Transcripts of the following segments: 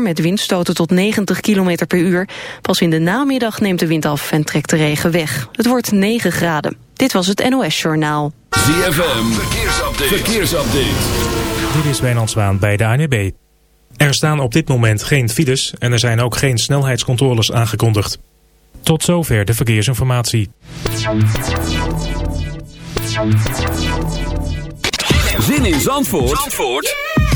voor met windstoten tot 90 km per uur. Pas in de namiddag neemt de wind af en trekt de regen weg. Het wordt 9 graden. Dit was het NOS Journaal. ZFM, verkeersupdate. verkeersupdate. Dit is Wijnand Zwaan bij de ANB. Er staan op dit moment geen files en er zijn ook geen snelheidscontroles aangekondigd. Tot zover de verkeersinformatie. Zin in Zandvoort, Zandvoort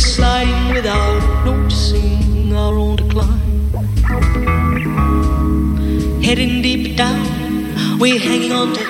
we without noticing our own decline. Heading deep down, we're hanging on to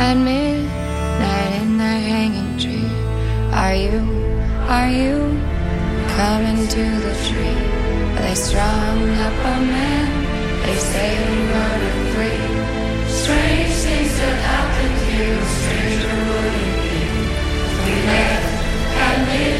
at midnight in the hanging tree. Are you, are you coming to the tree? They strung up a man? They say we murdered three. Strange things that happened here, stranger would it be? We met at midnight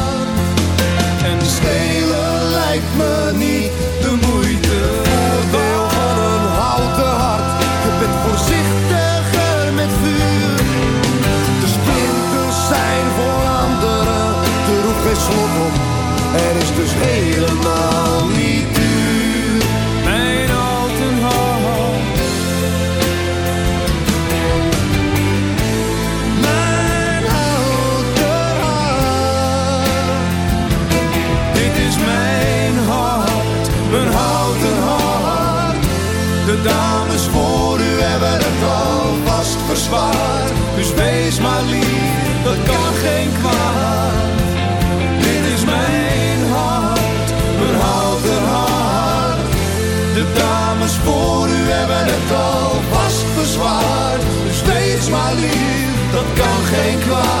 far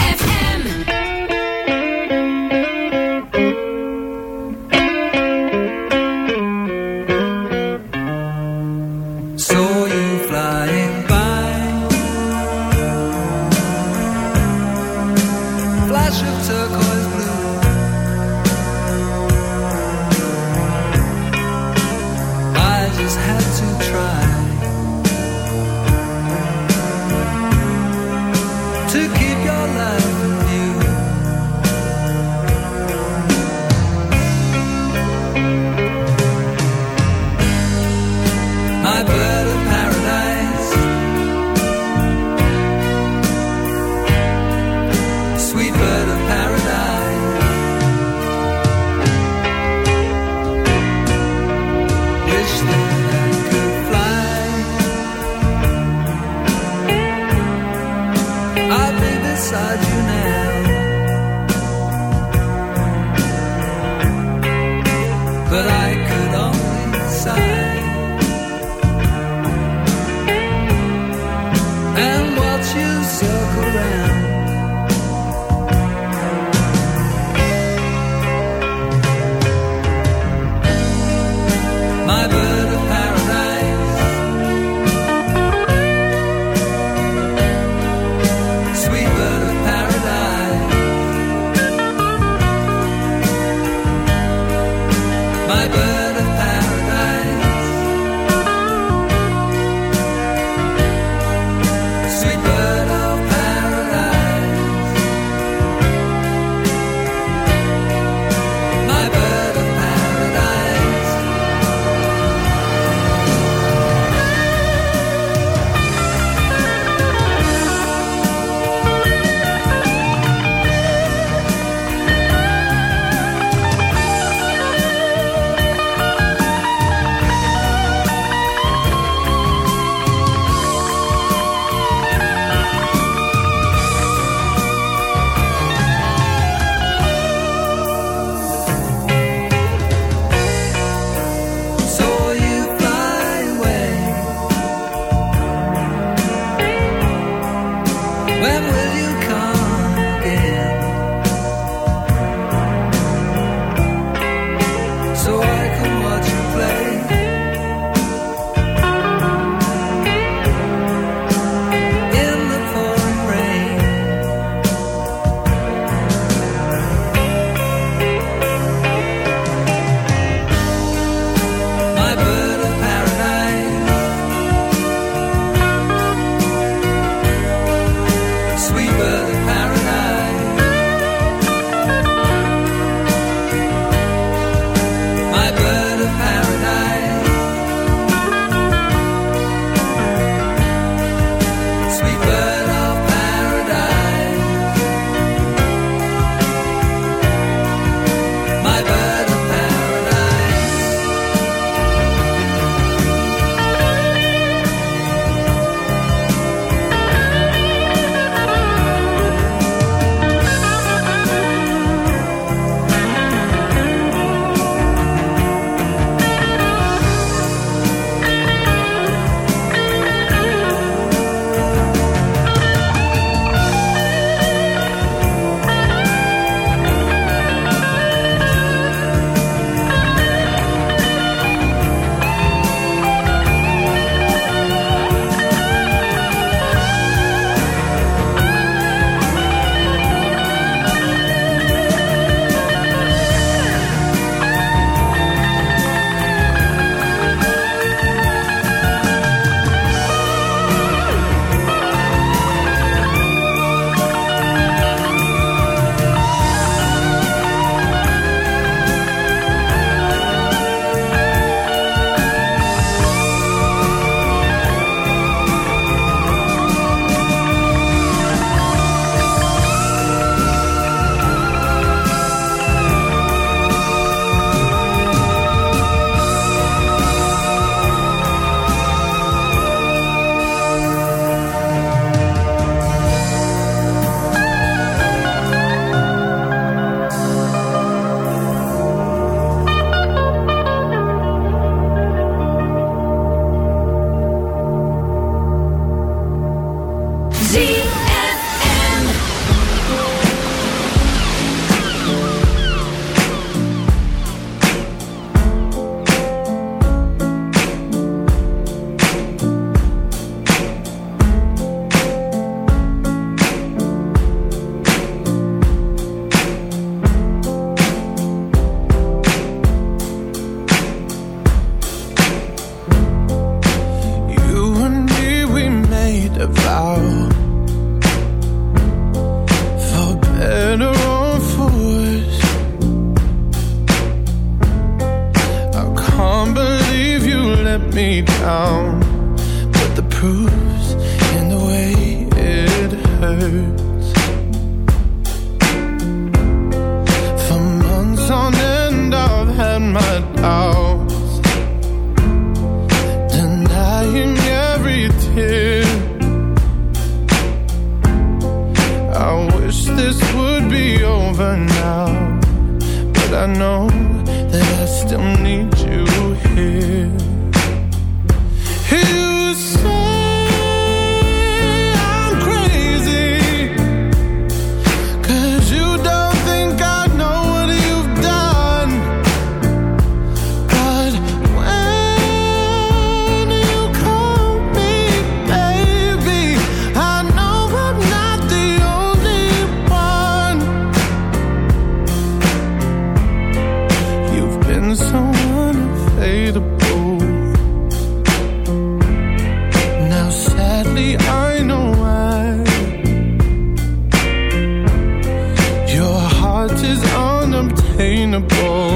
unobtainable,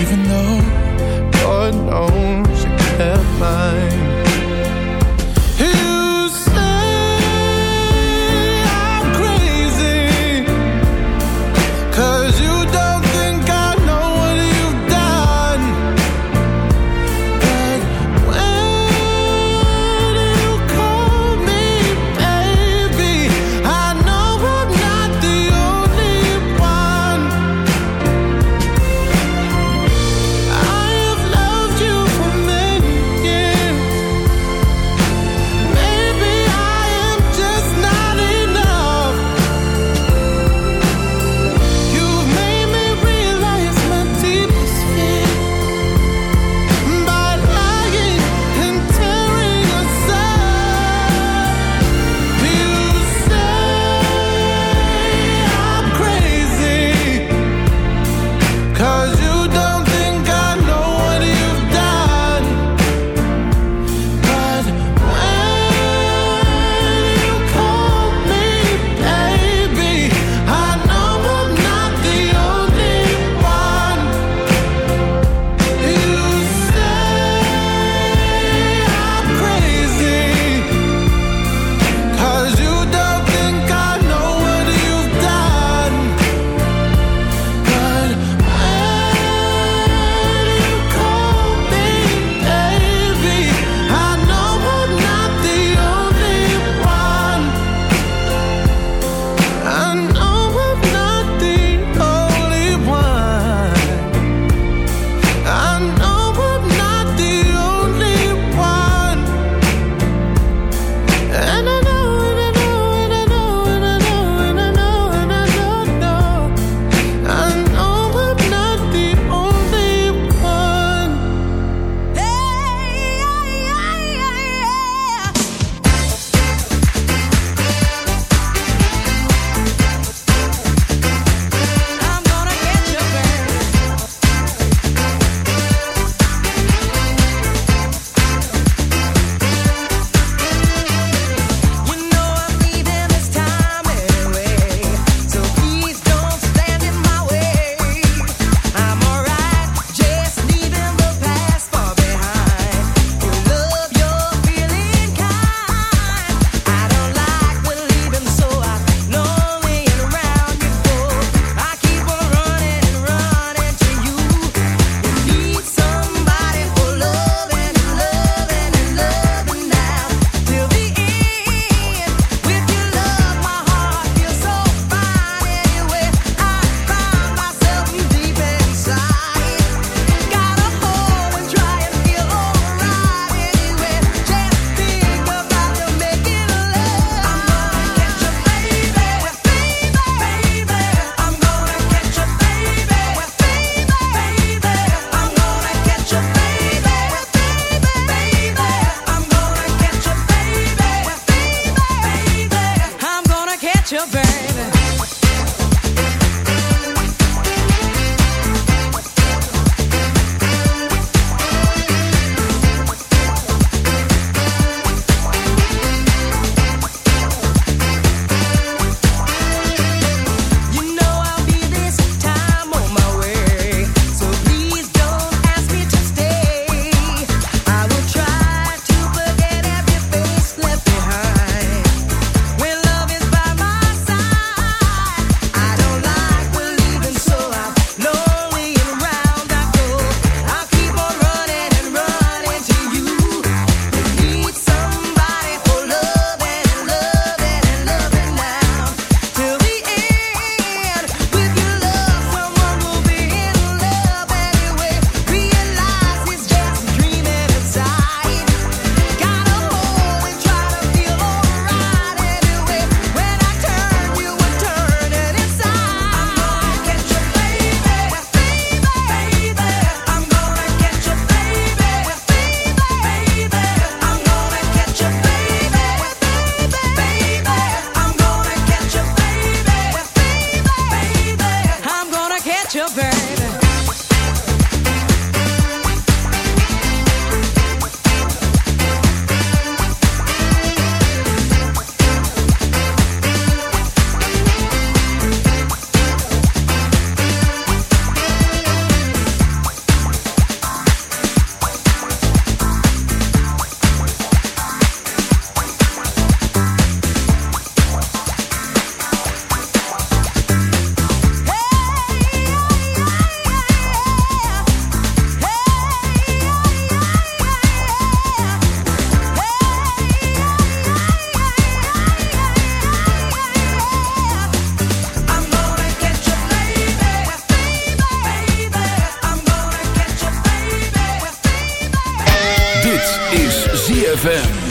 even though God knows you kept mine.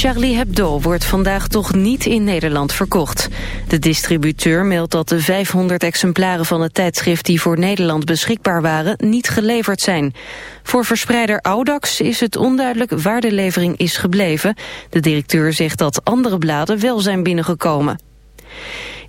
Charlie Hebdo wordt vandaag toch niet in Nederland verkocht. De distributeur meldt dat de 500 exemplaren van het tijdschrift die voor Nederland beschikbaar waren niet geleverd zijn. Voor verspreider Audax is het onduidelijk waar de levering is gebleven. De directeur zegt dat andere bladen wel zijn binnengekomen.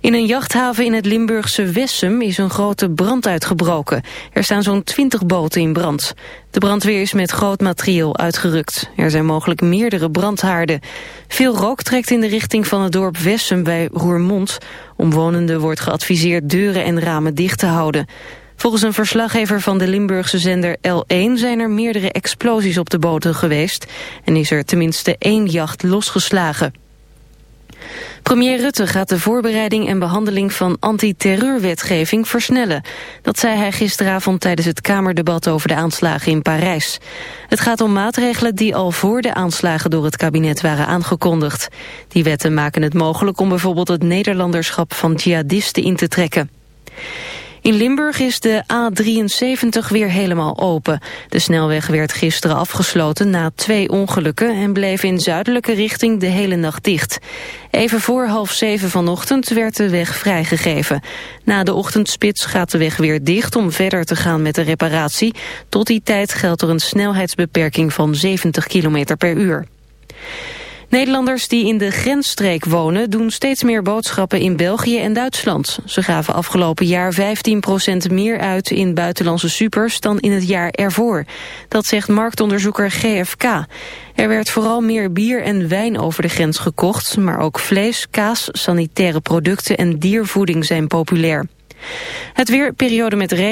In een jachthaven in het Limburgse Wessem is een grote brand uitgebroken. Er staan zo'n 20 boten in brand. De brandweer is met groot materieel uitgerukt. Er zijn mogelijk meerdere brandhaarden. Veel rook trekt in de richting van het dorp Wessem bij Roermond. Omwonenden wordt geadviseerd deuren en ramen dicht te houden. Volgens een verslaggever van de Limburgse zender L1 zijn er meerdere explosies op de boten geweest en is er tenminste één jacht losgeslagen. Premier Rutte gaat de voorbereiding en behandeling van antiterreurwetgeving versnellen. Dat zei hij gisteravond tijdens het Kamerdebat over de aanslagen in Parijs. Het gaat om maatregelen die al voor de aanslagen door het kabinet waren aangekondigd. Die wetten maken het mogelijk om bijvoorbeeld het Nederlanderschap van jihadisten in te trekken. In Limburg is de A73 weer helemaal open. De snelweg werd gisteren afgesloten na twee ongelukken... en bleef in zuidelijke richting de hele nacht dicht. Even voor half zeven vanochtend werd de weg vrijgegeven. Na de ochtendspits gaat de weg weer dicht om verder te gaan met de reparatie. Tot die tijd geldt er een snelheidsbeperking van 70 km per uur. Nederlanders die in de grensstreek wonen doen steeds meer boodschappen in België en Duitsland. Ze gaven afgelopen jaar 15% meer uit in buitenlandse supers dan in het jaar ervoor. Dat zegt marktonderzoeker GFK. Er werd vooral meer bier en wijn over de grens gekocht, maar ook vlees, kaas, sanitaire producten en diervoeding zijn populair. Het weer, periode met regen.